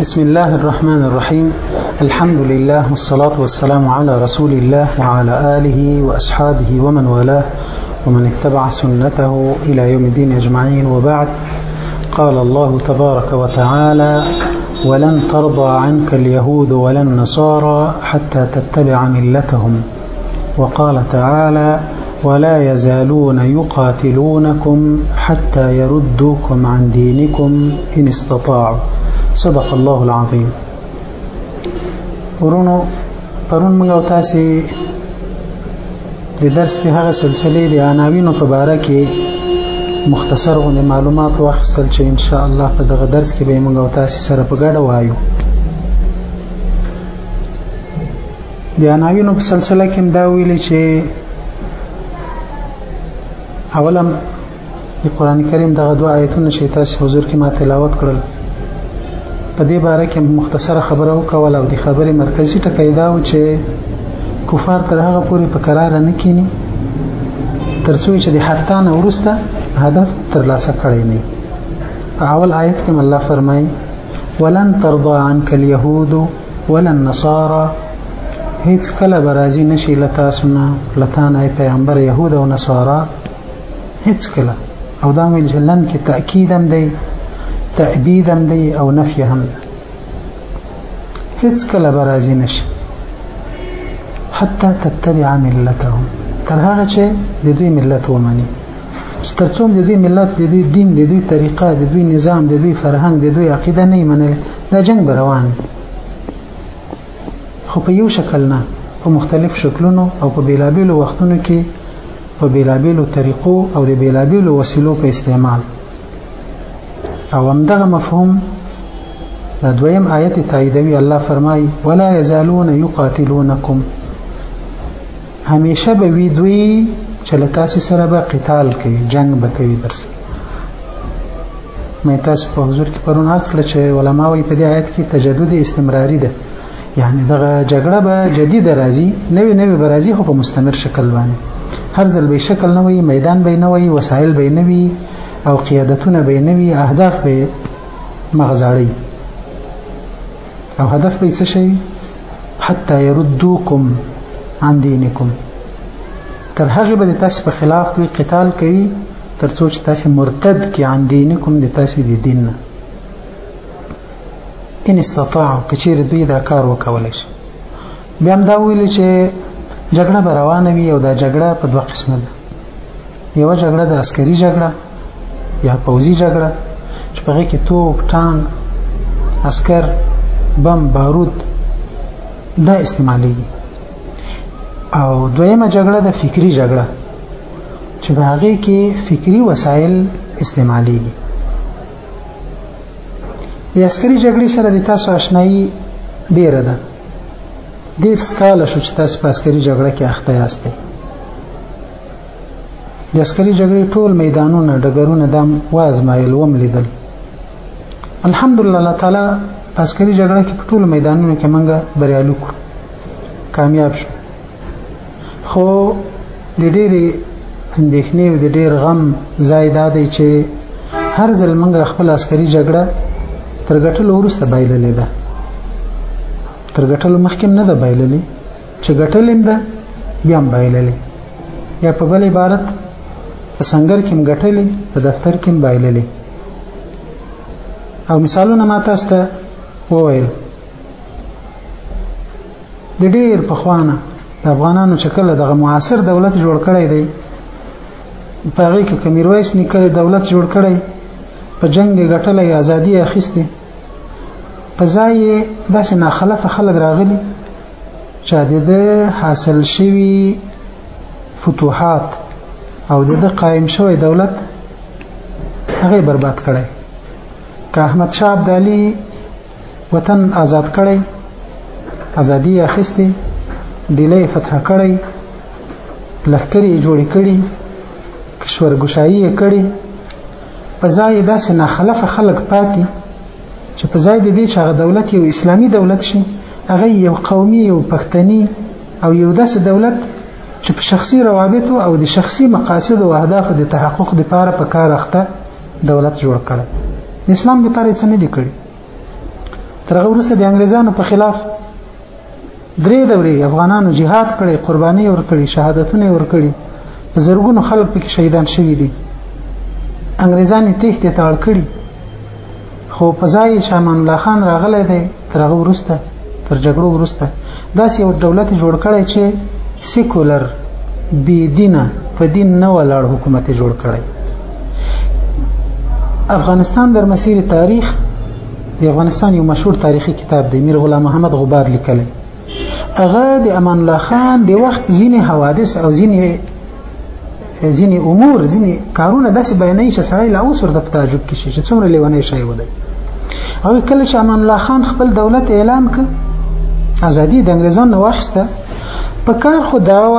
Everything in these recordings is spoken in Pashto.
بسم الله الرحمن الرحيم الحمد لله والصلاة والسلام على رسول الله وعلى آله وأصحابه ومن والاه ومن اتبع سنته إلى يوم الدين أجمعين وبعد قال الله تبارك وتعالى ولن ترضى عنك اليهود ولا النصارى حتى تتبع ملتهم وقال تعالى ولا يزالون يقاتلونكم حتى يردوكم عن دينكم إن استطاعوا صدق الله العظيم ورونو پرون موږ او تاسو د درس په هغه سلسله د عناوینو په اړه کې مختصر غونې معلومات واخیستل چې ان شاء الله په دغه درس کې به موږ او تاسو سره په ګډه وایو د عناوینو په سلسله کې دا ویلي چې اولا د قران کریم دغه دوه آیتونه چې تاسو حضور کې ما تلاوت کړل په دې باره کې مختصره خبره وکول او د خبرې مرکزی ټکی دا و چې کفار تر هغه پورې په قرار نه کینی تر څو چې د حتی نه ورسته هدف ترلاسه کړی نه اول آیت کې الله فرمایي ولن ترضى عنك اليهود ولا النصارى هیڅ کله به راضي نه شي له تاسو نه له تا نه پیغمبر یهود او نصارا هیڅ کله او دا ویل چې لن کې تأکید هم دی تأبید هم دی او نفی هم دی هیڅ کله به راضي نه شي حتی تتبع ملتهم تر هغه چې د دوی ملت ومني سترڅوم د دوی ملت د دوی دین د دوی طریقه د دوی نظام د دوی فرهنګ د دوی عقیده نه منل دا جنگ به روان خو په یو شکل نه په مختلف شکلونو او په بیلابیلو وختونو کې په بیلابیلو طریقو او د بیلابیلو وسیلو په استعمال او همدغه مفهوم دا دویم آیت تاییدوي الله فرمایي ولا یزالون یقاتلونکم همیشه به وی دوی چې له تاسو سره به قتال کوي جنگ به کوي درسه مې تاسو په حضور کې پرون هڅ کړ چې علما وایي په دې آیت کې تجدد استمراری ده یعنی دغه جګړه به جدید راځي نوې نوې به راځي خو په مستمر شکل باندې هر ځل به شکل نه وي میدان به نه وي وسایل به نه وي او قیادتونه به نه وي اهداف به مغزاړي او هدف به څه شي حتی يردوکم عن دینکم تر هغه به تاسو په خلاف دوی قتال کوي تر څو چې تاسو مرتد کې عن دینکم د تاسو د دین نه ان استطاعوا کچیر دوی دا کار وکولای شي بیا هم دا ویل چې جګړه به روانه وي او دا جګړه په دوه قسمه ده یو جګړه د عسکري جګړه یا پوځي جګړه چې په هغه کې توپ ټانک عسكر بم بارود دا استعمالېږي او دویمه جګړه د فکری جګړه چې په هغه کې فکری وسایل استعمالېږي د عسکري جګړې سره د تاسو آشنایی ډیره ده ډیر سکاله شو چې تاسو په عسکري جګړه کې اخته یاست د عسکري جګړې ټول میدانونه ډګرونه دم وازمایل وم لیدل الحمدلله الله تعالی عسکري جګړه کې ټول میدانونه کې منګه بریالي کړو کامیاب شو خو د ډېرې اندېښنې او د ډېر غم ځای دا دی چې هر ځل موږ خپل عسکري جګړه تر ګټلو وروسته بایللې ده تر ګټلو مخکې نه ده بایللې چې ګټلې ده بیا هم بایللې یا په بل عبارت په سنگر کې ګټلې په دفتر کې بایللې او مثالونه ما تاسو ته وویل د ډیر پخوانه د افغانانو چې کله دغه معاصر دولت جوړ کړی دی په هغې کې که میرویس نیکه دولت جوړ کړی په جنګ یې ګټلی ازادي یې اخیستې په ځای یې داسې ناخلفه خلک راغلي چې د ده حاصل شوي فتوحات او د ده قایم شوی دولت هغه برباد کړی که احمد شاه ابدالي وطن آزاد کړی ازادي اخیستې ډیلې فتح کړی لخکرې جوړې کړي کشور ګشایي کړي په ځای داسې ناخلفه خلک پاتې چې په ځای د دې چې هغه دولت یو اسلامی دولت شي هغه یو قومي یو پښتني او یو داسې دولت چې په شخصي روابطو او د شخصي مقاصد او اهدافو د تحقق لپاره په کار اخته دولت جوړ کړ د اسلام لپاره څه نه دی کړی تر هغه وروسته د انګريزانو په خلاف درې دورې افغانانو جهاد کړي قرباني ور کړي شهادتونه ور کړي زرګونو خلک پکې شهیدان شوي دي انګريزان یې تېښتې ته اړ کړي خو په ځای چې امان الله خان راغلی دی تر هغه وروسته تر جګړو وروسته داسې یو دولت جوړ کړی چې سیکولر بی دینه په دین نه ولاړ حکومت جوړ کړی افغانستان در مسیر تاریخ د افغانستان یو مشهور تاریخي کتاب دی میر غلام محمد غبار لیکلی هغه د امان الله خان د وخت ځینې حوادث او ځینې ځینې امور ځینې کارونه داسې بیانوي چې سړی لا اوس ورته په تعجب کې شي چې څومره لیونی شی ودی او کله چې امان الله خان خپل دولت اعلان کړ ازادي د انګريزان نه واخسته په کار خو دا و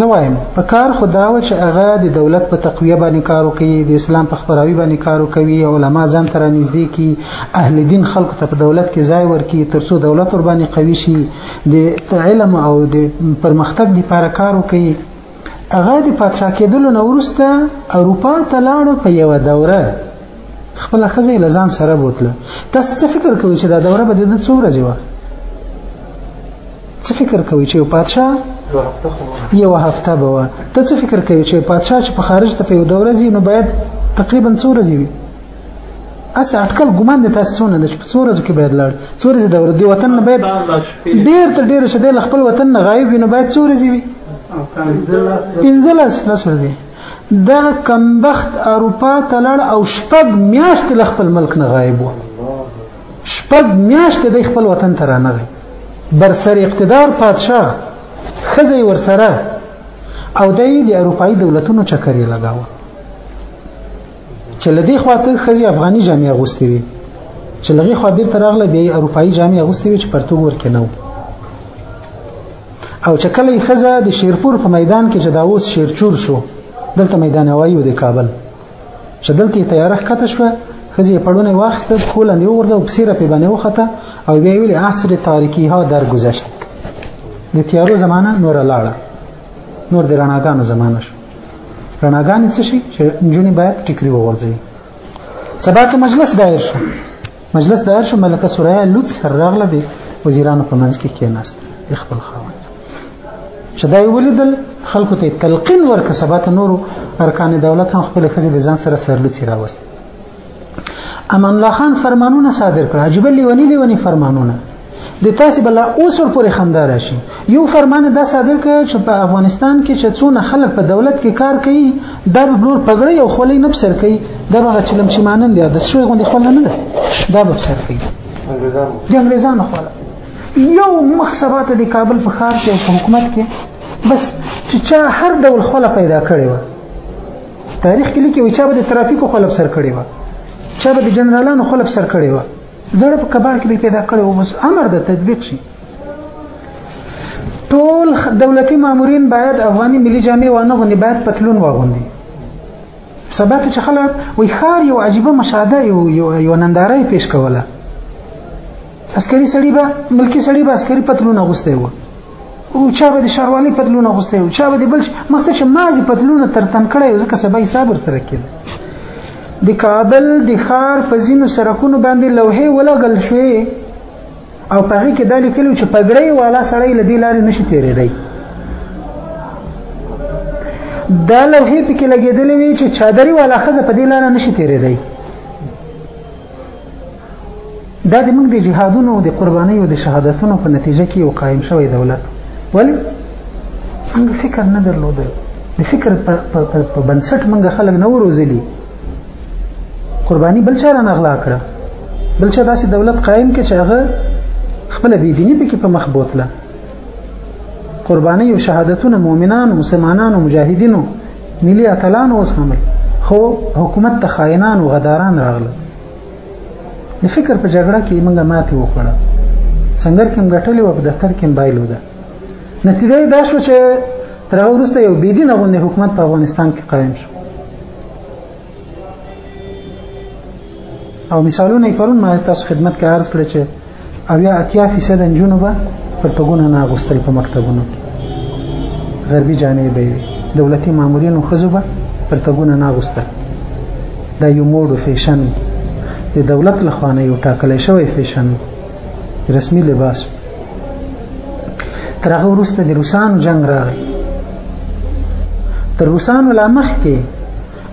زوایم په کار خو دا و چې هغه د دولت په تقویه باندې کار کوي د اسلام په خبراوي باندې کار کوي علما ځان تر نږدې کی اهل دین خلکو ته په دولت کې ځای ورکي ترڅو دولت ور باندې قوي شي د علم او د پرمختګ لپاره کار وکړي هغه د پاتشاه کېدلو نه وروسته اروپا ته لاړ په یو دوره خپل خزه له ځان سره بوتله تاسو څه فکر کوئ چې دا دوره به د څو ورځې وه څه فکر کوئ چې یو پاتشاه یو هفته به وه ته څه فکر کوئ چې پاتشاه چې په خارج ته په یو دوره ځي نو باید تقریبا څو ورځې وي اس اټکل ګمان د تاسو څونه د څورز کې باید لړ څورز د ور دی وطن نه باید ډیر تر ډیر شه د خپل وطن نه غایب وینو باید څورز وي انزلس لس ور دی دا کمبخت اروپا ته لړ او شپږ میاشت ل خپل ملک نه غایب و شپږ میاشت د خپل وطن ته رانغی بر سر اقتدار پادشاه خزه ور سره او دای د اروپאי دولتونو چکرې لگاوه چې لدې خواته خزي افغاني جامې اغوستي وي چې لغې خوا بیرته راغله بیا اروپאי جامې اغوستي وي چې پرتګ ورکې نه او چې کله خزه د شیرپور په میدان کې چې دا اوس شیرچور شو دلته میدان هوایی و د کابل چې دلته تیاره ښکته شوه خزه پړونه واخسته کولند یو ورځ په سیره په باندې وخته او بیا ویل عصر تاریکی ها در گذشت د تیارو زمانہ نور لاړه نور د رڼاګانو زمانہ شو رڼاګانې څه شي چې نجونې باید ټیکري وورځي سبا ته مجلس دایر شو مجلس دایر شو ملکه سوریا لوڅ راغله دی وزیرانو په منځ کې کېناست خپل خاوند چې دا ولیدل خلکو ته تلقین ورک سبا ته نور ارکان دولت هم خپل خزې د ځان سره سرلوڅي راوست امان الله خان فرمانونه صادر کړ عجیب لیونی لیونی فرمانونه د تاسو بل اوس ور پورې خندا راشي یو فرمان دا صادر کړ چې په افغانستان کې چې څونه خلک په دولت کې کار کوي دا به بلور پګړې او خولې نه بسر کوي دا به چلم شي مانند دی د سوی غوندې خول نه ده دا به بسر کوي د انګريزانو خول یو مخسبات د کابل په خار کې او حکومت کې بس چې چا هر ډول خول پیدا کړی و تاریخ کې لیکي چې به د ترافیکو خلک سر کړي و چې به د جنرالانو خلک سر کړي و زړه په کباړ کې پیدا کړي و بس امر د تطبیق شي ټول دولتي مامورین باید افغاني ملي جامې وانه غوندي باید پتلون واغوندي سبا ته چې خلک وای خار یو عجیبه مشاهده یو یو, یو ننداره پیش کوله عسکري سړی به ملکی سړی به عسکري پتلون اغوسته و او چا به د شاروالي پتلون اغوستی او چا به د بل مسته چې مازې پتلونه تر تن کړی او ځکه سبا حساب ورسره کېده د کابل د ښار په ځینو سرکونو باندې لوحې ولګل شوې او په هغې کې دا لیکلي چې پګړۍ والا سړی له دې لارې نشي تېرېدی دا لوحې پکې لګېدلې وي چې چادري والا ښځه په دې لاره نشي تېرېدی دا د موږ د جهادونو او د قربانیو د شهادتونو په نتیجه کې یو قائم شوی دولت ولی موږ فکر نه درلود د فکر په بنسټ موږ خلک نه وروزلی قرباني بل چا نه غلا کړه بل چا داسې دولت قائم کې چې هغه خپل بيدینی پکې په مخ بوتله قرباني او شهادتونه مؤمنان مسلمانان او مجاهدینو ملي اتلان اوس هم خو حکومت ته خائنان او غداران راغله د فکر په جګړه کې موږ ماتې وخوړه سنگر کې مګټلې و په دفتر کې بایلو ده نتیجه دا شو چې تر هغه وروسته یو بيدینه غونډه حکومت په افغانستان کې قائم شو او مثالونه پرون ما تاسو خدمت کې عرض کړ چې او یا اتیا فیصد نجونو به پرتګونه نه اغوستل په مکتبونو کې غربي جامې به وي دولتي مامورینو ښځو به پرتګونه نه اغوستل دا یو موډ و فیشن د دولت له خوا نه یو ټاکلی شوی فیشن رسمي لباس تر هغه وروسته د روسانو جنگ راغی تر روسانو لا مخکې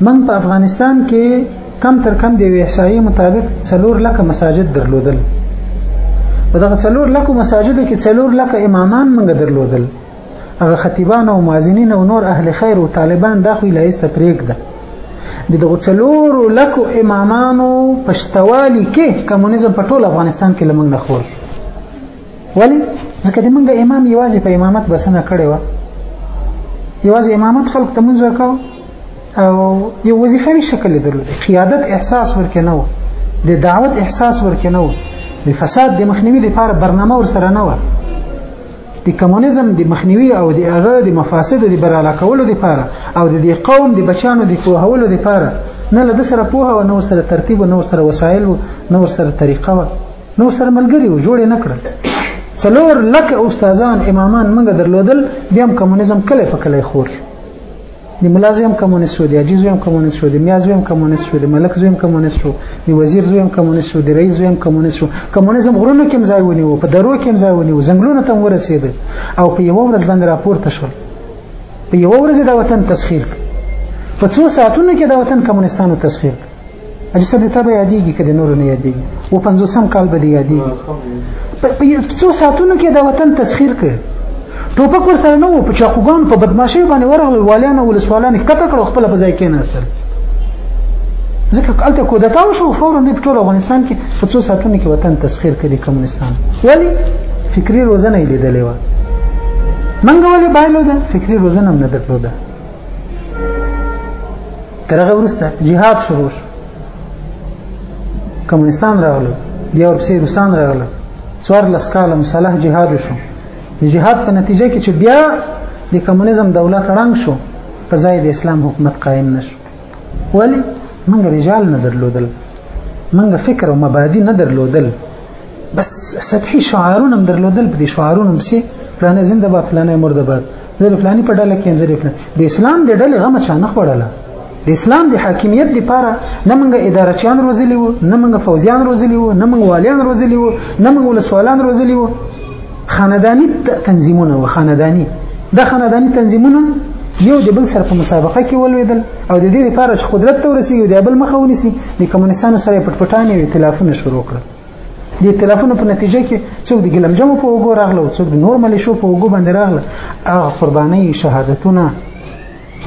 من په افغانستان کې کم تر کم د احصایي مطابق څلور لکه مساجد درلودل په دغه څلور لکه مساجد کې څلور لکه امامان موږ درلودل هغه خطیبان او مؤذنین او نور اهل خیر او طالبان دا خو لایسته پرېږده د دغه څلور لکه امامانو پښتوالي کې کمونیزم په ټول افغانستان کې لمنګ نه خور شو ولی ځکه د منګه امام یوازې په امامت بسنه کړې و یوازې امامت خلق ته منځ ورکاو او یو وظیفوي شکل درلود قیادت احساس ورکه نه و د دعوت احساس ورکه نه و د فساد د مخنیوي لپاره برنامه ورسره نه و د کمونیزم د مخنیوي او د هغه د مفاسد د براله کولو لپاره او د دې قوم د بچانو د کوهولو لپاره نه له سره پوهه او نو سره ترتیب او نو سره وسایل او نو سره طریقه و نو سره ملګری و جوړ نه کړل څلور لکه استادان امامان موږ درلودل بیا هم کمونیزم کله په کله خور شو د ملا زوی هم کمونیست و د حاجي زوی هم کمونیست و د میا زوی هم کمونیست و د ملک زوی هم کمونیست و د وزیر زوی هم کمونیست و د رئیس زوی هم کمونیست و کمونیزم غرونو کې هم ځای ونیو په درو کې هم ځای ونیو ځنګلونو ته هم ورسېده او په یوه ورځ باندې راپورته شول په یوه ورځ دا وطن تسخیر په څو ساعتونو کې دا وطن کمونیستانو تسخیر کړ حاجی صاحب د تبه یادېږي که د نورو نه یادېږي و پنځوسم کال به دې یادېږي په څو ساعتونو کې دا وطن تسخیر کړ ټوپک ور سره نه و په چاقوګان په بدمعشۍ باندې ورغلل والیان او ولسوالان کته کړو خپل په ځای کې نه استل ځکه کلته کودتا وشو فورا د ټول افغانستان کې په څو ساعتونو کې وطن تسخیر کړي کمونستان ولی فکری روزنه یې لیدلې و منګولې بایلو ده فکری روزنه هم نه درلوده تر هغه وروسته جهاد شروع شو کمونستان راغلل بیا ورپسې روسان راغلل څوار لس کاله مصالح جهاد شو د جهاد په نتیجه کې چې بیا د کمونیزم دولت ړنګ شو په ځای د اسلام حکومت قائم نشو ولی موږ رجال نه درلودل موږ فکر او مبادی نه درلودل بس سطحي شعارونه هم درلودل په دې شعارونو پسې فلانه زنده باد فلانه مرده باد زه فلانی په ډله کې زه فلانی د اسلام د ډلې غم چا نه خوړله د اسلام د حاکمیت لپاره نه موږ اداره چان روزلی وو نه موږ فوزیان روزلی وو نه موږ والیان روزلی وو نه موږ ولسوالان روزلی وو خاندانی تنظیمونه و خاندانی د خاندانی تنظیمونه یو د بل سره په مسابقه کې ولویدل او د دې لپاره چې قدرت ته ورسیږي د بل مخه ونیسي د کمونستانو سره پټپټانې او ائتلافونه شروع کړل د ائتلافونو په نتیجه کې څوک د ګلم جمع په وګو راغله او څوک د نور ملیشو په وګو باندې راغله هغه قرباني شهادتونه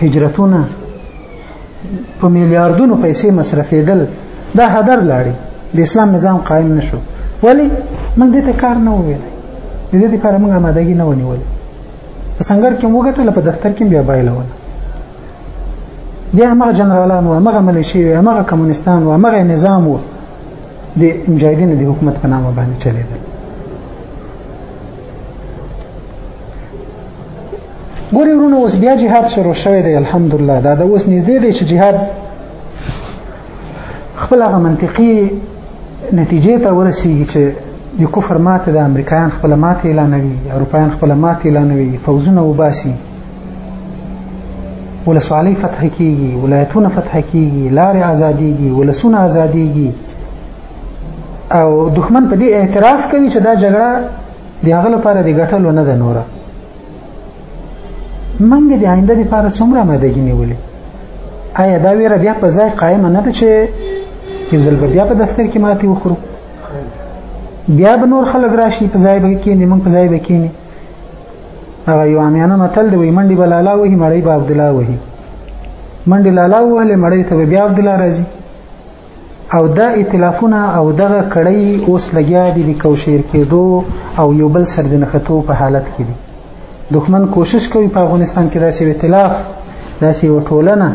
هجرتونه په میلیارډونو پیسې مصرفېدل دا هدر لاړي د اسلام نظام قائم نشو ولی موږ دې ته کار نه وویل د دې لپاره موږ آمادګي نه ونیول په سنگر کې موږ ټول په دفتر کې بیا بایلول بیا هغه جنرالان و هغه ملیشي و هغه کمونستان و هغه نظام و د مجاهدینو د حکومت په نامه باندې چلیدل ګوري ورونه اوس بیا جهاد شروع شوی دی الحمدلله دا د اوس نږدې دی چې جهاد خپل هغه منطقي نتیجې ته ورسیږي چې د کفر ماته د امریکایان خپل ماته اعلانوي اروپایان خپل ماته اعلانوي فوزونه وباسي ولسوالۍ فتح کیږي ولایتونه فتح کیږي لارې ازاديږي ولسونه ازاديږي او دښمن په دې اعتراف کوي چې دا جګړه د هغه لپاره د ګټلو نه ده نوره منګ د آینده لپاره څومره ماده نیولې آیا دا ویره بیا په ځای قائم نه ده چې یو ځل بیا په دفتر کې ماتي وخورو بیا به نور خلک راشي په ځای به کېنی موږ په ځای به کېنی هغه یو عامیانه متل دی وي منډي بلالا وهي مړی به عبد الله وهي منډي لالا وهله مړی ته بیا عبد الله راځي او دا ائتلافونه او دغه کړی اوس لګیا دي د کوشیر کېدو او یو بل سر د نختو په حالت کې دي دښمن کوشش کوي په افغانستان کې داسې ائتلاف داسې وټولنه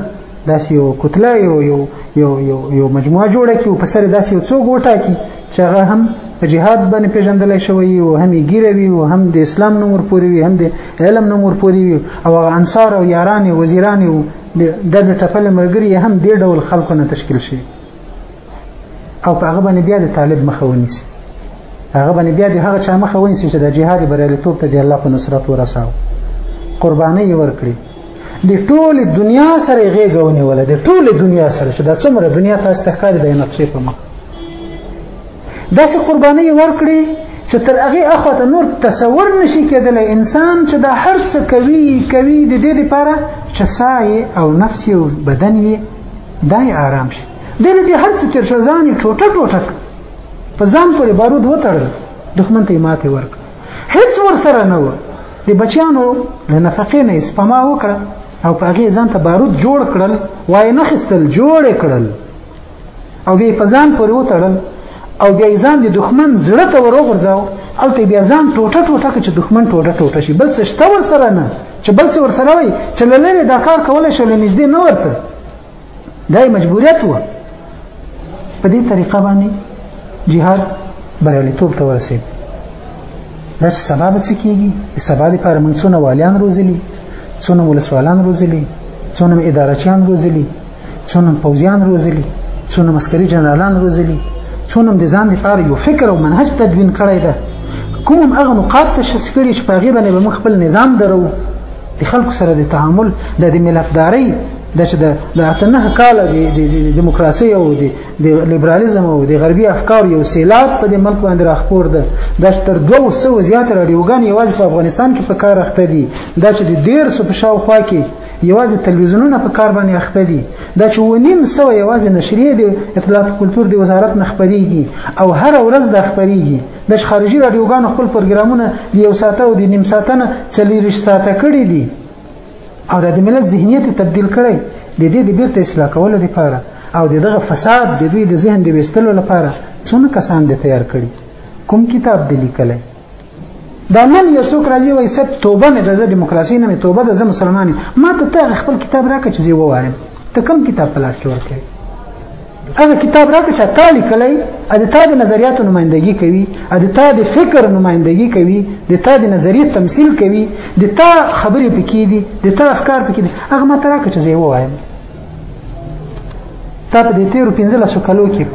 داسې یو کتله یو یو یو یو, یو مجموعه جوړه کی او په سر داسې یو څوک وټاکي چې هغه هم په جهاد باندې پیژندل شوی او هم یې ګیره وی او هم د اسلام نوم ورپوري وی هم د علم نوم ورپوري وی او هغه انصار او یاران او وزیران او د د ټپل مرګري هم د ډول خلکو نه تشکیل شي او په هغه باندې بیا د طالب مخه ونیسي هغه باندې بیا د هغه چا مخه ونیسي چې د جهاد بریالیتوب ته د الله په نصرت ورساو قرباني ورکړي د ټوله دنیا سره غېګونی ولا د ټوله دنیا سره چې د څومره دنیا تاسو ته ښکاري د نقشې په مخ داسې قرباني ورکړي چې تر هغه اخوته نور تصور نشي کېدلی انسان چې دا هر څه کوي کوي د دې لپاره چې سای او نفس او بدن یې دای آرام شي د دې هر څه تر ځان ټوټه ټوټه په ځان پورې بارود وتړل دښمن ته ماته ورکړه هیڅ ورسره نه و د بچیانو له نفقې نه سپما وکړه او په هغه ځان ته بارود جوړ کړل وای نه خستل جوړ کړل او بیا په ځان پورې وتړل او بیا ځان د دښمن زړه ته وروغورځاو او ته بیا ځان ټوټه ټوټه چې دښمن ټوټه ټوټه شي بل څه شته ورسره نه چې بل څه ورسره وي چې لری دا کار کولای شي لنږدې نه ورته دا مجبوریت و په دې طریقه باندې جهاد بریالیتوب ته ورسید دا چې سبا به څه کېږي سبا لپاره موږ څونه والیان روزلي څونه ولسوالان روزلي څونه ادارچیان روزلي څونه پوځیان روزلي څونه مسکري جنرالان روزلي څونه د ځان لپاره یو فکر او منهج تدوین کړی ده کوم هغه نقاط تشخیص کړي چې په هغه باندې به خپل نظام درو د خلکو سره د تعامل د ملکدارۍ دا چې د اته نه کال د دیموکراسي او د لیبرالیزم او د غربي افکار یو سیلاب په دې ملک باندې راخپور ده دا چې تر 200 زیات رادیوګان یوازې په افغانستان کې په کار اخته دي دا چې د 150 په شاوخوا کې یوازې تلویزیونونه په کار باندې اخته دي دا چې ونیم سو یوازې نشریه د اطلاعات کلچر د وزارت نه خبريږي او هر ورځ د خبريږي د خارجي رادیوګانو خپل پروګرامونه د یو ساعت او د نیم ساعت نه 40 ساعت کړي دي او د ملت ذهنیت تبديل کړي د دې د بیرته اصلاح کولو لپاره او د دغه فساد د دوی د ذهن د وستلو لپاره څونه کسان د تیار کړي کوم کتاب دی لیکلی دا نن یو څوک راځي وایي سب توبه مې د دیموکراسي نه مې توبه د مسلمان ما ته ته خپل کتاب راکړه چې زه وایم ته کوم کتاب په لاس کې ورکړې هغه کتاب راکړه چې تا لیکلی ا د تا د نظریاتو نمائندګي کوي ا د تا د فکر نمائندګي کوي د تا د نظریه تمثيل کوي د تا خبرې پکې دي د تا افکار پکې دي هغه ما ته راکړه چې زه یې ووایم تا په دې تیرو پنځلسو کلو کې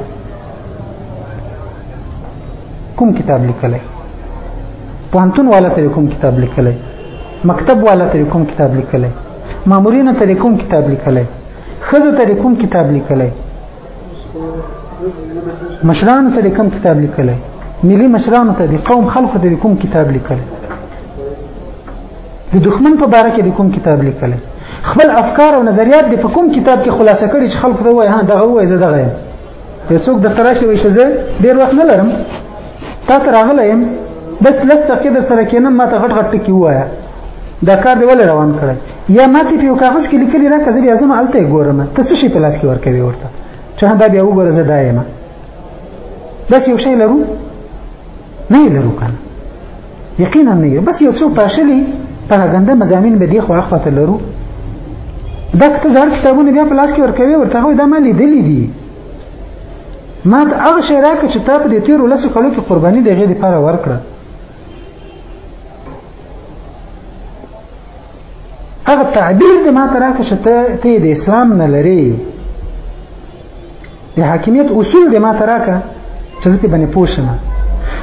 کوم کتاب لیکلی پوهنتون والا ته کوم کتاب لیکلی مکتب والا ته کوم کتاب لیکلی مامورینو ته کوم کتاب لیکلی خزه ته کوم کتاب لیکلای مشران ته کوم کتاب لیکلای ملي مشران ته د قوم خلکو ته کوم کتاب لیکلای د دښمن په باره کې د کوم کتاب لیکل خپل افکار او نظریات د په کوم کتاب کې خلاصه کړي چې خلکو ته وایي ها دغه وایي زه دغه یم یو څوک د تراشي وي چې زه ډیر وخت نه لرم تا ته راغلی یم بس لس دقیقې در سره کېنم ما ته غټ غټ ټکي ووایه دا کار دی ولې روان کړی یا ما ته په یو کاغذ کې لیکلي راکړه زه بیا ځم هلته یې ګورم ته څه شي په لاس کې ورکوي ورته چې دا بیا وګوره زه دا یم داسې یو شی لرو نه یې لرو کنه یقینا نه یو بس یو څو پاشلي پراګنده مزامین به دی خو اخوا ته لرو دا کته زړ کتابونه بیا په لاس کې ورکوي ورته وي دا ما لیدلې دي ما ته هغه شی راکړه چې تا په دې تیر ولس کلو کې قرباني دغه لپاره ورکړه هغه تعبیر دې ما ته راکړه چې ته د اسلام نه لري د حاکمیت اصول دې ما ته راکړه چې زه په باندې پوه شم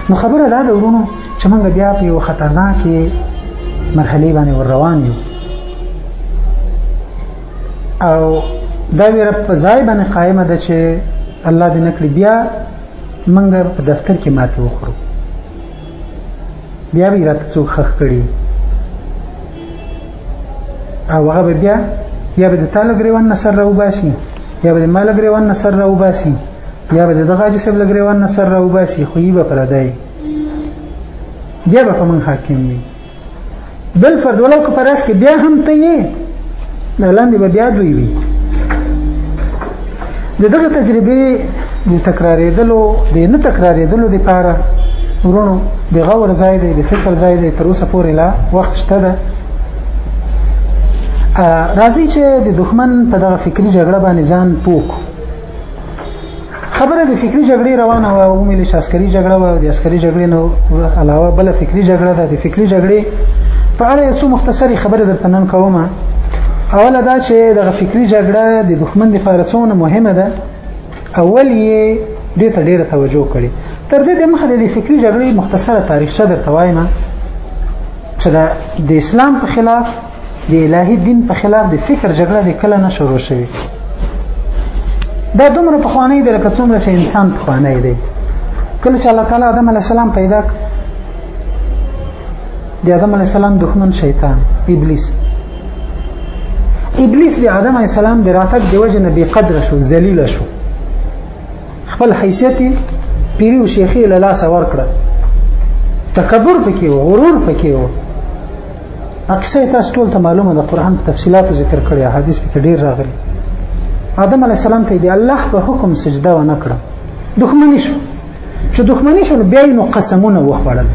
نو خبره دا ده ورونو چې موږ بیا په یو خطرناکې مرحله باندې ور روان یو او دا ویره په ځای باندې قائمه ده چې الله دې نکړي بیا موږ په دفتر کې ماتې وخورو بیا به راته څوک خخ کړي او هغه به بیا یا به د تعالی ګریوان نصر راو باسي یا به د مال ګریوان نصر راو باسي یا به دغه جسب لګریوان نصر راو باسي خو یې به پردای بیا به په من حاکم وي بل فرض ولو که پرس کې بیا هم ته یې دا لاندې به بیا دوی وي د دغه تجربې د تکرارېدلو د نه تکرارېدلو لپاره ورونو د غور ځای دی د فکر ځای دی تر اوسه پورې لا وخت شته ده راځي چې د دښمن په دغه فکری جګړه باندې ځان پوک خبره د فکری جګړې روانه وه او ملي عسکري جګړه وه د عسکري جګړې نو علاوه بل فکری جګړه ده د فکری جګړې په اړه یو څه مختصری خبره درته نن کوم اوله دا چې د فکری جګړه د دښمن لپاره څونه مهمه ده اول یې دې ته ډیره توجه کړي تر دې دمخه د فکری جګړې مختصره تاریخچه درته وایم چې د اسلام په خلاف د الهي دین په خلاف د فکر جګړه د کله نه شروع شوه دا دومره په خوانی دی لکه څومره چې انسان په خوانی دی کله چې الله تعالی آدم علی السلام پیدا کړ د آدم علی السلام دښمن شیطان ابلیس ابلیس د آدم علی السلام د راتګ د وجه نه بی قدر شو ذلیل شو خپل حیثیت پیری او شیخی له لاسه ورکړه تکبر پکې و غرور پکې و اکثر تاسو ټول ته معلومه ده قران په تفصيلاتو ذکر کړی حدیث په ډیر راغلی آدم علی السلام ته دی الله په حکم سجده و نه کړه دښمنی شو چې دښمنی شو بیا نو قسمونه وخوړل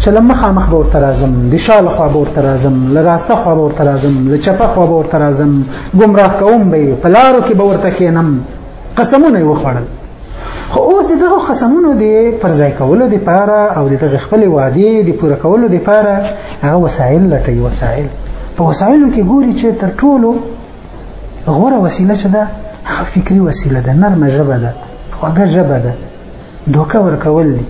چې لمه خامخ به ورته راځم د شال خو به ورته راځم له راسته خو به ورته راځم له چپه خو به ورته راځم ګمراه کوم به په لارو کې به ورته کېنم قسمونه یې وخوړل خو اوس دغه قسمونو د پر ځای کولو لپاره او دغه خپل وعده د پوره کولو لپاره هغه وسایل لټوي وسایل په وسایلو کې ګوري چې تر ټولو غوره وسیله څه ده هغه فکری وسیله ده نرمه ژبه ده خوږه ژبه ده دوکه ورکول دي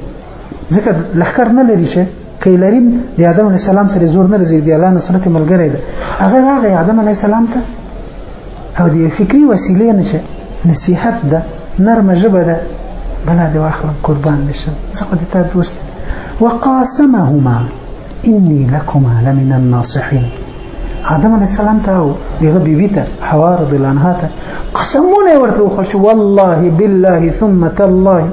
ځکه لخر نه لري چې کای لریم د آدم علی السلام سره زور نه رزي دی الله نصرت ملګری ده هغه راغی آدم علی السلام ته او دی فکری وسیله نشه نصیحت ده نرمه ژبه ده بلا دی واخلم قربان نشم زه خو د تا دوست وقاسمهما انی لکما لمن الناصحین آدم علیه السلام ته او دغه بیبي ته حوا رضی الله عنها ته قسمونه ورته وخوړ چې والله بالله ثم تالله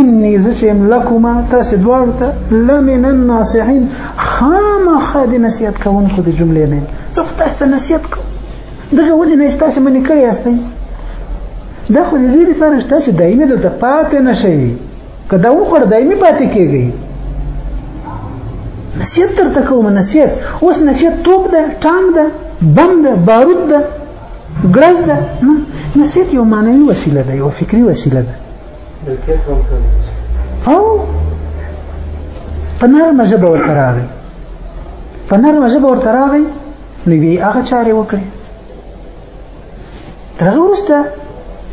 انی زچم لکما تاسو دوار ته لمن الناصحین خامخا د نصیحت کوونکو د جملې نه زه تاسو ته نصیحت کوم دغه ولې نه تاسو منې کړی یاستئ دا خو دې لپاره چې تاسو دایمه دلته پاتې نشئ که دا وخور دایمي پاتې کېږي نصیحت درته کوم نصیحت اوس نصیحت توپ ده ټانګ ده بم ده بارود ده ګړز ده نصیحت یو معنوي وسیله ده یو فکری وسیله ده او په نرمه ژبه ورته راغی په نرمه ژبه ورته راغی نو بیا هغه چارې وکړي تر هغه وروسته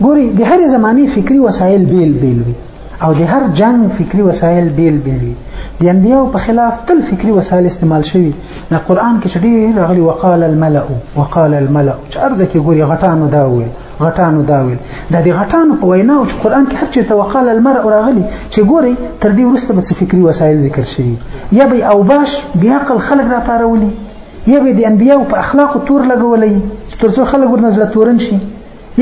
ګوري د هرې زماني فکری وسایل بیل بیل وي او د هر جنگ فکری وسایل بیل بیل وي د انبیو په خلاف تل فکری وسایل استعمال شوي د قران کې چې ډېر راغلي وقال الملأ وقال الملأ چې ارزه کې ګوري غټانو دا وي غټانو دا وي د دې غټانو په وینا او چې قران کې هر چې ته وقال المرء راغلي چې ګوري تر دې وروسته به فکری وسایل ذکر شوي یا به او باش بیا عقل خلق را پارولي یا به د انبیاو په اخلاقو تور لګولې چې تر څو خلک ورنه زړه تورن شي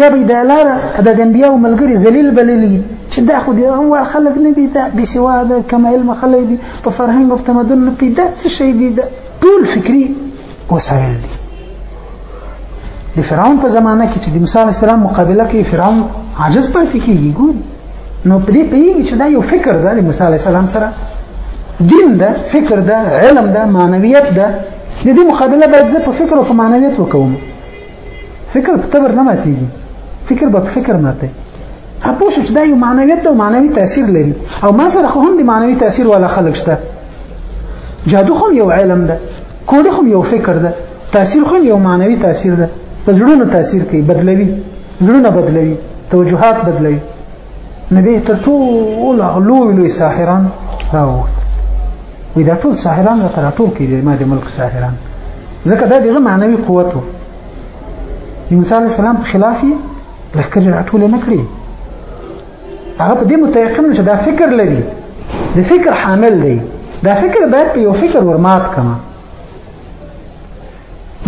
یا به د لاره د انبیاو ملګری ذلیل بللی چې دا خو د هم خلک نه دي دا بې سواده کم علم خلک دي په فرهنګ او تمدن نه پیدا څه شي دي دا ټول فکری وسایل دي د فرعون په زمانه کې چې د موسی علی السلام مقابله کوي فرعون عاجز پاتې کیږي ګوري نو په دې پیږي چې دا یو فکر ده د موسی علی السلام سره دین ده فکر ده علم ده معنویت ده د دې مقابله باید زه په فکر او په معنویت وکوم فکر په تبر نه ماتېږي فکر به په فکر ماته اپو شو چې دا یو معنویت او معنوي تاثیر لري او ما سره خو هم د معنوي تاثیر والا خلک شته جادو خو یو علم ده کوډ خو یو فکر ده تاثیر خو یو معنوي تاثیر ده په زړونو تاثیر کوي بدلوي زړونه بدلوي توجهات بدلوي نبی تر ټول غلو لوی ساحران راووت وی دا ټول ساحران را تر ټول کې دي ما د ملک ساحران ځکه دا دغه معنوي قوت وو موسی عليه السلام په خلاف لخر را ټول نه کړی هغه په دې متيقن چې دا فکر لري د فکر حامل دی دا فکر باید په یو فکر ورمات کما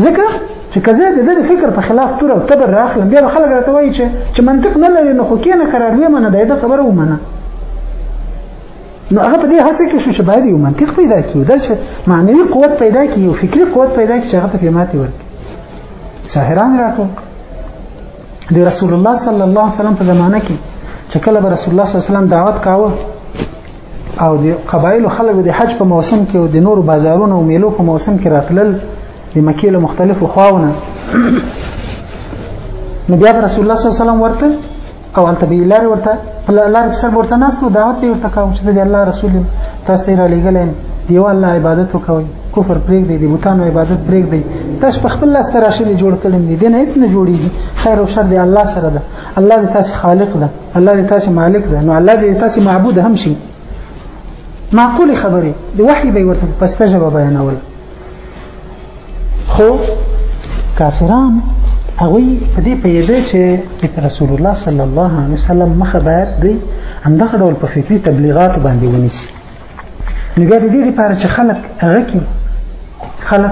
ځکه چې که زه د دې فکر په خلاف تور او تبر راخلم بیا به خلک راته وایي چې چې منطق نه لري نو خو کېنه قرار وې منه د دې خبره ومنه نو هغه په دې هڅه کې شو چې باید یو منطق پیدا کړي دا چې معنوي قوت پیدا کړي یو فکری قوت پیدا کړي چې هغه ته پیماتي ورکړي ساحران راکړو د رسول الله صلی الله علیه وسلم په زمانه کې چې کله به رسول الله صلی الله علیه وسلم دعوت کاوه او د قبایلو خلکو د حج په موسم کې او د نورو بازارونو او میلو په موسم کې راتلل د مکې له مختلفو خواونه نو بیا رسول الله صلی الله علیه وسلم ورته او هلته به لارې ورته په لارې په سر به ورته ناست و دعوت به یې ورته کاوه چې زه د الله رسول یم تاسو ته یې رالیږلی یم د یوه الله عبادت وکوئ کفر پرېږدئ د بوتانو عبادت پرېږدئ تاسو په خپل لاس تراشلې جوړ کړي دي دین هیڅ نه جوړیږي خیر او شر دی الله سره ده الله دې تاسو خالق ده الله دې تاسو مالک ده نو الله دې تاسو معبود هم شي معقول خبره دی وحي به ورته پستجب بیانول خو کافران هغه په دې پیدا چې رسول الله صلی الله علیه وسلم مخه باید دی همدغه ډول په فکری تبلیغات باندې ونیسي نګا دې دې لپاره چې خلک هغه کې خلک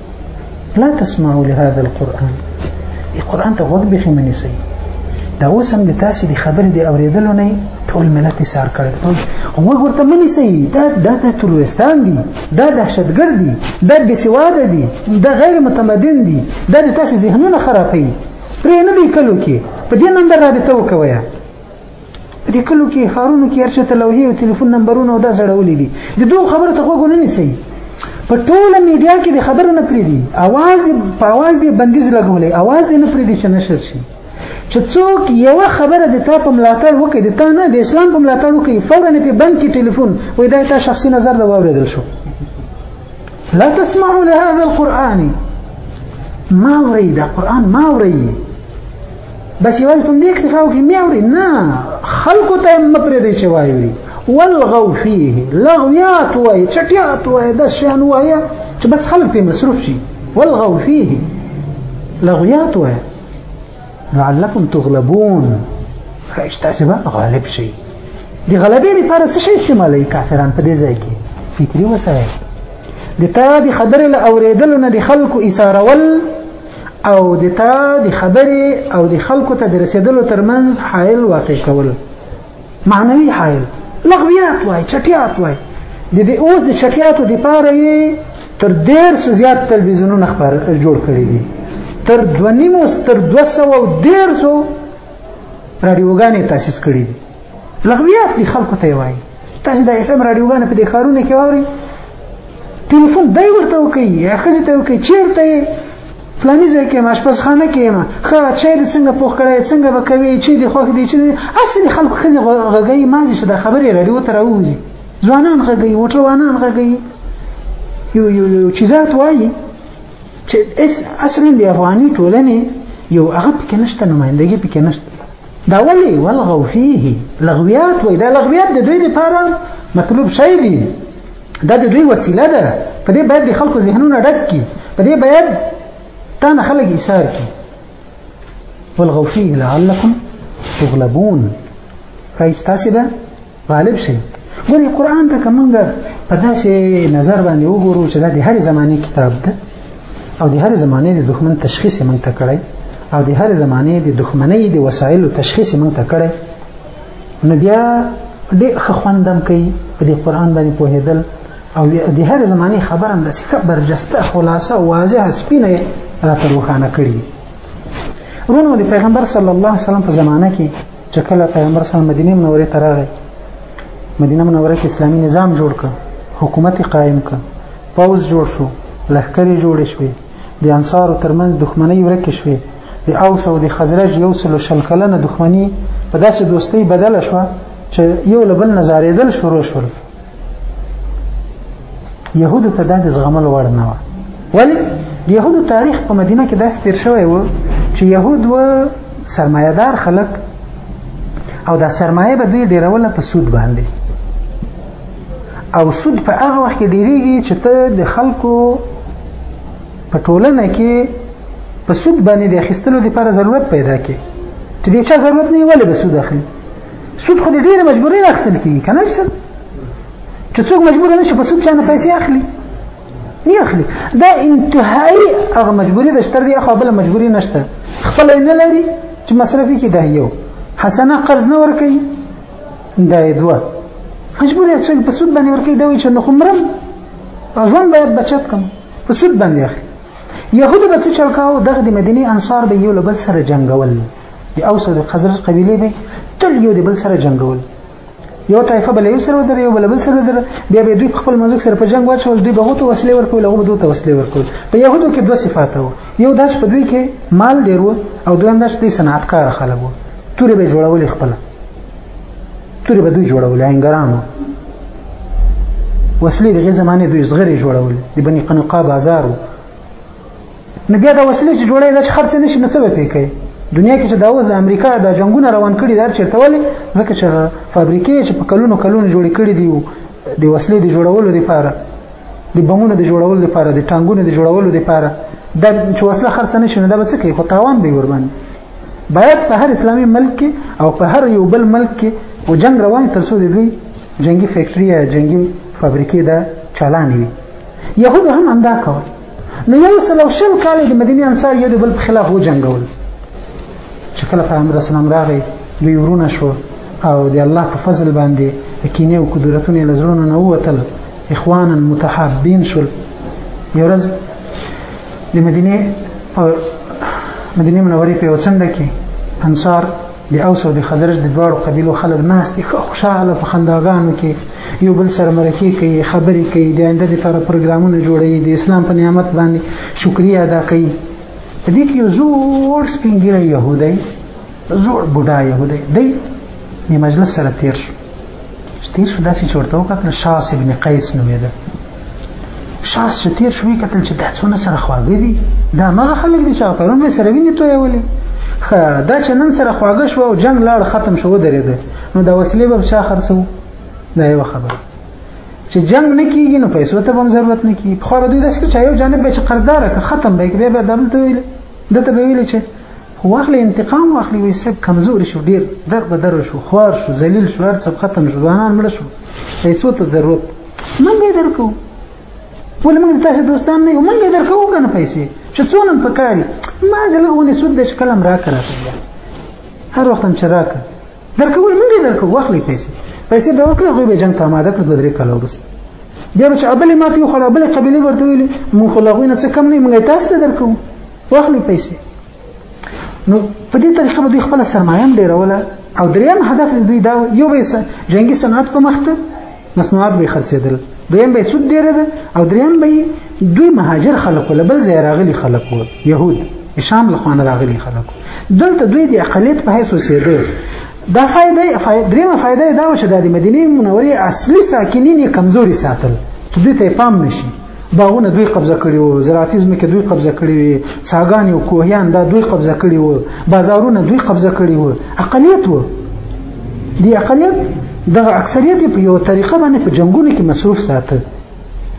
لا تسمعوا لهذا القرآن ای قرآن ته غوږ بېخي مه نیسئ دا اوس هم د تاسې د خبرې د اورېدلو نه ټول ملت یې سار کړی غوږ ورته مه نیسئ دا دا دا تروریستان دي دا دهشتګر دي دا بېسواده دي دا غیر متمدن دي دا د تاسې ذهنونه خرابوي پرې نه دی کلو کې په دې نمبر رابطه وکوئ په دې کلو کې خارونو کې هرڅه ته لوحې او ټلیفون نمبرونه او دا زړولې دي د دوه خبرو ته غوږ نه نیسي په ټوله میډیا کې د خبرو نه پریدي اواز دی په اواز دی بندیز لګولې اواز دی نه پریدي چې نشر شي چې څوک یو خبره د تا په ملاتړ وکړي د تا نه د اسلام په ملاتړ وکړي فورا په بند کې ټلیفون وای دا تا شخصي نظر دا واوریدل شو لا تسمعوا لهذا القرآن ما وري دا قرآن ما وري بس یوازې په دې اکتفا وکړي مې اوري نه خلکو ته هم مه پرېږدئ چې وایوري والغو فيه لغویات وایي چټیات وایي داسې شیان وایه چې بس خلک پرې مصروف شي والغو فيه لغویات وایه لعلکم تغلبون ښایي چې تاسې به غالب شئ د غلبې لپاره څه شی استعمالوي کافران په دې ځای کې فکري وسایل د تا د خبرې له اورېدلو نه د خلکو ایسارول او د تا د خبرې او د خلکو ته د رسیدلو ترمنځ حائل واقع کول معنوي حائل لغویات وای چټیات وای د دې اوس د چټیاتو د پاره یې تر ډیر څه زیات تلویزیونونه خبر جوړ کړی دي تر 2.5 تر 200 او ډیر څه رادیوګانې تاسیس کړې دي لغویات دي خلکو ته وایي تاسو د اف ام رادیوګانو په دې ښارونو کې واوري ټلیفون دای ورته وکي یا خزه ته وکي چیرته فلانی ځای کې ماشپز خانه کې ما خو چې د څنګه پوخ کړی څنګه وکوي چې د خوخ دی چې اصلي خلکو خزه غږی مازی چې د خبرې رادیو تر وځي ځوانان غږی وټروانان غږی یو یو یو چې ذات وایي چې اصلا د افغاني ټولنې یو هغه پکې نشته نمائندګي پکې نشته دا ولی ولغو فيه لغویات وای دا لغویات د دوی لپاره مطلوب شی دی دا د دوی وسیله ده په دې باید د خلکو ذهنونه ډک کی په دې باید تا نه خلک ایثار کی ولغو فيه لعلكم تغلبون ښایي ستاسې به غالب شي ګوري قران ته کومه په داسې نظر باندې وګورو چې دا د هر زمانه کتاب ده او د هر زمانه د دښمن تشخیص مونږ ته کړی او د هر زمانه د دښمنۍ د وسایلو تشخیص مونږ ته کړی نو بیا ډېر خوندم کوي په دې قران باندې پوهېدل او د هر زمانه خبرم د څخه برجسته خلاصه واضحه سپینه راته روښانه کړی ورونو د پیغمبر صلی الله علیه وسلم په زمانه کې چې کله پیغمبر صلی الله علیه وسلم مدینه منوره ته راغی مدینه منوره کې اسلامي نظام جوړ کړ حکومت قائم کړ پوز جوړ شو لخکرې جوړ شوې د انصارو ترمنځ دښمنۍ ورکې شوې د اوس او د خزرج یو سلو شل کلنه دښمني په داسې دوستۍ بدله شوه چې یو لبل نظارېدل شروع شول يهودو ته دا د زغمل وړ نه و ولی د يهودو تاریخ په مدینه کې داسې تیر شوی و چې يهود و سرمایدار خلک او دا سرمایه به دوی ډیروله په سود باندې او سود په هغه وخت کې ډیریږي چې ته د خلکو په ټولنه کې په سود باندې د اخیستلو لپاره ضرورت پیدا کې چې د چا ضرورت نه وي ولې به سود اخلي سود خو ډېر مجبوري راخستل کیږي کنه څه چې څوک مجبور نه شي په سود څنګه پیسې اخلي نه اخلي دا انتهایی هغه مجبوري د شتر دی خو بل مجبوري نشته خپل نه لري چې مصرفي کې ده یو حسنه قرض نه ورکي دا دوه مجبور یې څوک په سود باندې ورکي دا وي چې نو خمرم ژوند باید بچت کوم په سود باندې اخلي يهود به څه چل کاو دغه د مدینه انصار به یو لبل سره جنگول د اوس او د خزرج قبیلې به تل یو د بل سره جنګول یو طایفه بل یو سره ودر یو بل بل سره ودر بیا به دوی خپل منځ سره په جنگ واچول دوی به غوته وسلې ورکول هغه دوی ته وسلې ورکول په یهودو کې دوه صفات وو یو داس په دوی کې مال ډیر وو او دویم داس دوی صنعتکار خلک وو تورې به جوړول خپل تورې به دوی جوړول انګرانو وسلې دغه زمانه دوی زغری جوړول د بني قنقا بازار وو نو بیا دا وسیله چې جوړه ده چې خرڅ نه شي نو څه به پې کوي دنیا کې چې دا اوس د امریکا د جنگونه روان کړي دار چیرته ولې ځکه چې فابریکې چې په کلونو کلونو جوړې کړي دي د وسلې د جوړولو لپاره د بمونو د جوړولو لپاره د ټانګونو د جوړولو لپاره د چې وسله خرڅ نه شي نو دا به څه کوي خو تاوان به ور باندې باید په هر اسلامي ملک او په هر یو بل ملک او جنگ روان تر څو د دوی جنگي فیکټري یا جنگي فابریکې دا چالان وي يهود هم همدا کول نو یو سل او شل کال د مدینه انصار یو د بل په خلاف وجنګول چې کله پیغمبر اسلام راغی دوی ورونه شو او د الله په فضل باندې کینې او قدرتونه لزرونه نه وتل اخوانا متحابین شول یو ورځ د مدینه او مدینه منورې په وڅنډه کې انصار د اوس او د خزرج د دواړو قبیلو خلک ناست دي خوشاله په خنداګانو کې یو بل سره مرکې کوي خبرې کوي د آینده لپاره پروګرامونه جوړوي د اسلام په نعمت باندې شکریا ادا کوي په دې کې یو زوړ سپینګیری یهودی زوړ بوډا یهودی دی د مجلس سره تیر شو تیر شو داسې چې ورته وکتل شاس ابن قیس نومېده شاس چې تیر شو یې کتل چې دا څونه سره خواږه دي دا هغه خلک دي چې هغه پرون به سره وینې تویولې دا چې نن سره خواږه شو او جنګ لاړ ختم شو ودرېده نو دا وسلې به چا خرڅو دا یو خبره چې جنګ نه کیږي نو پیسو ته هم ضرورت نه کیږي خو به دوی داسې چې یو جانب به چې قرضدار که ختم به کې به دم ته ویل دته به ویل چې واخلې انتقام واخلې وې سب کمزوري شو ډیر در به در شو خوار شو ذلیل شو هر څه ختم شو ځوانان مړ شو پیسو ته ضرورت موږ یې درکو ولې موږ تاسو دوستان نه یو موږ یې درکو کنه پیسې چې څونه په کار ما زه لغونې سود د شکلم راکړه هر وخت هم چې راکړه درکو موږ یې درکو واخلې پیسې پیسې به وکړه خو به جنگ ته آماده کړ دوه درې کاله وروسته بیا به چې ابلې ماتې وخوړه ابلې قبیلې ورته ویلې موږ خو له هغوی نه څه کم نه یو موږ یې تاسو ته درکوو واخلي پیسې نو په دې طریقه به دوی خپل سرمایه هم ډیروله او دریم هدف دوی دا یو به جنگي صنعت په مخته مصنوعات به خرڅېدل دویم به سود ډیره او دریم به دوی مهاجر خلکو لبل ځای راغلي خلکو يهود شام له خوانه راغلي خلکو دلته دوی د اقلیت په حیث وسیدل دا فائدې فائدې دریم فائدې دا و چې د مدینه منورې اصلي ساکنین کمزوري ساتل چې دوی ته پام نشي باغونه دوی قبضه کړي وو زراعتي ځمکې دوی قبضه کړي وي څاګانې او کوهیان دا دوی قبضه کړي وو بازارونه دوی قبضه کړي وو اقلیت وو دی اقلیت دغه اکثریت په یو طریقه باندې په جنگونو کې مصروف ساته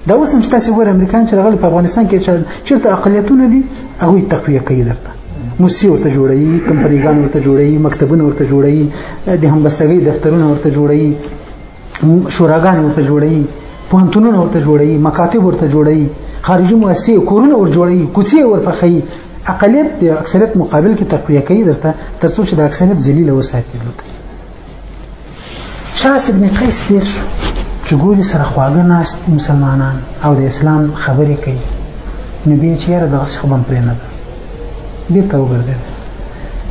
دا اوس هم چې تاسو ګور امریکایان چې راغلي په افغانستان کې چې چیرته اقلیتونه دي هغه تقویه کوي درته موسی ورته جوړي کمپنیګان ورته جوړي مکتبونه ورته جوړي د همبستګۍ دفترونه ورته جوړي شوراګان ورته جوړي پوهنتونونه ورته جوړي مکاتب ورته جوړي خارجي مؤسسې کورونه ور جوړي کوڅې ور فخي اقلیت د اکثریت مقابل کې تقویه کوي درته تر څو چې د اکثریت ذلیل وساتي دلته شاس ابن قیس تیر شو چې ګوري سره خواږه ناست مسلمانان او د اسلام خبرې کوي نو بیا چې یاره دغه څه خبرم پرې نه ده بیرته وګرځېد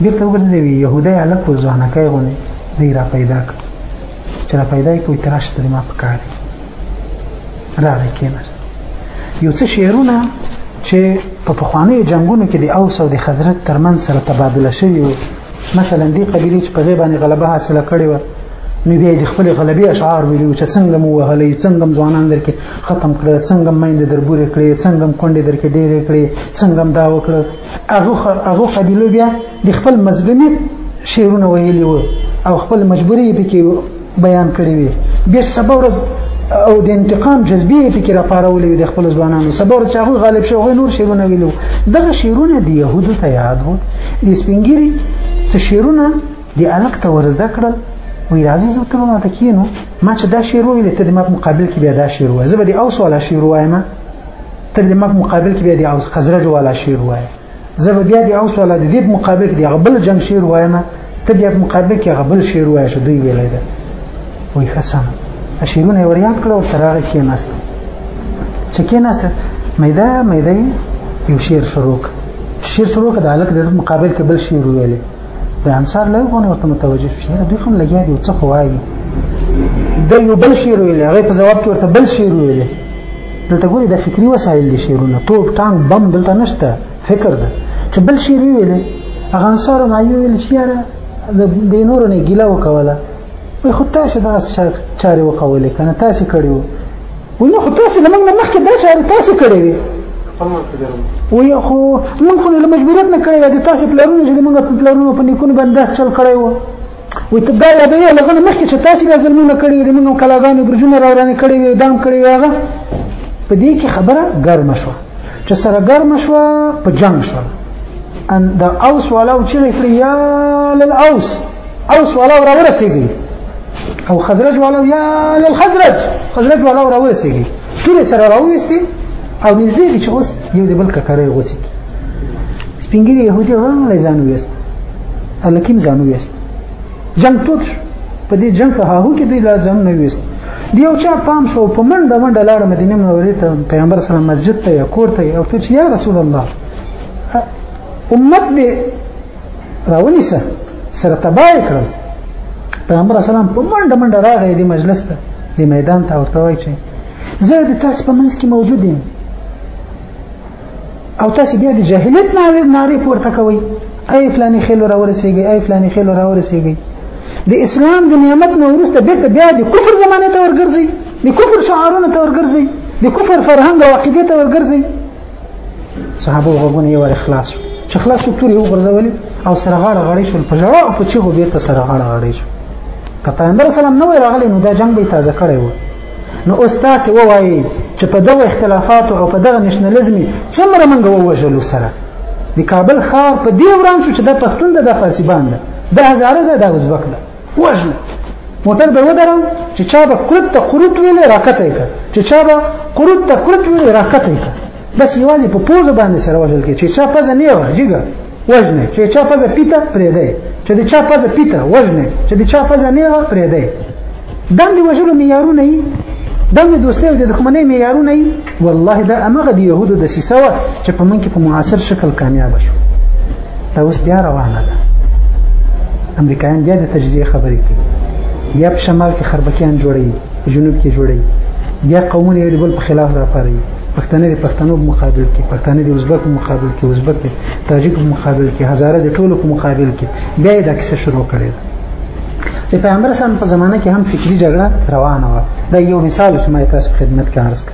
بیرته وګرځېد یهودی هلک و ځوانکی غونې دی را پیدا کړ چې را پیدا کوي تراش ته ما پکار راغی کېناست یو څه شعرونه چې په پخواني جنگونو کې د اوس او د خزرت ترمن سره تبادله شوی وو مثلا دی قبیله چې په دې باندې غلبه حاصله کړې و نو بیا د خپل غلبي اشعار ویلو چې څنګه مو وهلې څنګه ځوانان درکې ختم کړل څنګه مېند دربورې کړې څنګه کونډې درکې ډېرې کړې څنګه دا وکړه هغه هغه قبيله بیا د خپل مظلومیت شعرونه ویلي وو او خپل مجبوری به کې بیان کړی وي بیا سبا ورځ او د انتقام جذبې پکې را پارولې د خپل ځوانانو سبا ورځ هغه غالب شو هغه نور شعرونه ویلو دغه شعرونه د يهودو ته یاد وو د سپینګری څه شعرونه د الک ته ورزده کړل وی راځي زه ته ما تکینو ما چې دا شعر ویل ته د ما په مقابل کې بیا دا شعر وای زه به د اوس ولا شعر وایم تر دې مخ مقابل کې بیا د اوس خزرج والا شعر وایي زه به بیا د اوس والا د دې مقابل کې د غبل جنگ شعر وایم ته بیا مقابل کې غبل شعر وایې شو دوی ویلای ده وای حسن شعرونه ور یاد کړو تر هغه کې ناست چې کې ناست مېدا مېدا یو شعر شروع شعر شروع کړه د الک د مقابل کې بل شعر ویلې د انصار له غونې ورته متوجه شي دوی هم لګیا دي څه خوایي د یو بل شعر ویلې هغه په جواب کې ورته بل شعر ویلې دلته ګوري د فکری وسایل دي شعرونه توپ ټانک بم دلته نشته فکر ده چې بل شعر ویل هغه انصار ما ویل چې یاره د نور نه ګیلا وکوله وي خو تاسو دا چاري وکولې کنه تاسو کړی وو ونه خو تاسو نه موږ مخکې دا چاري تاسو کړی وي وي خو موږ خو له مجبوریت نه کړی دا تاسو پلانونه چې موږ په پلانونو په نیکونو باندې چل کړی وو وي ته دا یادوي لغه نه مخکې چې تاسو به ظلمونه کړی وي موږ کلاګانو برجونه راورانه کړی وي دام کړی وي هغه په دې کې خبره ګرمه شو چې سره ګرمه شو په جنگ شو ان دا اوس والا او چې کړی یا للاوس اوس والا را ورسېږي او خزرج والا یا للخزرج خزرج والا را ورسېږي ټول سره راوېستي او نږدې دي چې اوس یو د بل ککرې غوسي سپینګری يهودي غواړي ځان وېست الکیم ځانو ویست جنگ توت شو په دې جنگ په هغه کې دوی لا ځان نه ویست دیو چا پام شو په منډه منډه لاړ مدینه منورې ته پیغمبر صلی الله مسجد ته یا کور ته او ته چې یا رسول الله امت دې راونی سره سره تبای کړل پیغمبر صلی الله په منډه منډه راغی د مجلس ته د میدان ته ورته وای چې زه د تاسو په منځ کې موجود یم او تاسو بیا د جاهلیت ناری پورته کوي اي فلاني خلو را ورسیږي اي فلاني خلو را ورسیږي د اسلام د نعمت نو ورسته بیرته بیا د کفر زمانه ته ورګرځي د کفر شعارونه ته ورګرځي د کفر فرهنګ او عقیده ته ورګرځي صحابه وګونه یو اخلاص شو چې خلاص شو تور یو ورځولې او سره غاړه غړې شو په جړه او په چیغو بیرته سره غاړه غړې شو کپایندر سلام نو راغلی نو دا جنگ به تازه کړی و نو اوس تاسو ووایي چې په دغه اختلافاتو او په دغه نشنلیزم څومره منګ ووجلو سره د کابل خار په دې وران شو چې د پښتون د فارسی باندې د هزاره ده د ازبک ده وژنه موټر به ودرم چې چا به قرط ته قرط ویلې راکته یې کړ چې چا به قرط ته قرط ویلې راکته یې کړ بس یوازې په پوزه باندې سره وژل کې چې چا پزه نه و جګه وژنه چې چا پزه پیته پرې دی چې د چا پزه پیته وژنه چې د چا پزه نه و پرې دی دم دی وژلو معیارونه یې دم د دوستۍ او د دښمنۍ معیارونه یې والله دا امغه د يهودو د سیسه و چې په منکه په معاصر شکل کامیاب شو دا اوس بیا روانه ده امریکایان بیا د تجزیه خبرې کوي بیا په شمال کې خربکیان جوړوي جنوب کې جوړي بیا قومونه یو بل په خلاف راپاري پښتانه د پښتنو په مقابل کې پښتانه د ازبک په مقابل کې ازبک د تاجک په مقابل کې هزاره د ټولو په مقابل کې بیا دا کیسه شروع کړې ده د پیغمبر سم په زمانه کې هم فکری جګړه روانه و دا یو مثال چې ما تاسو خدمت کې عرض کړ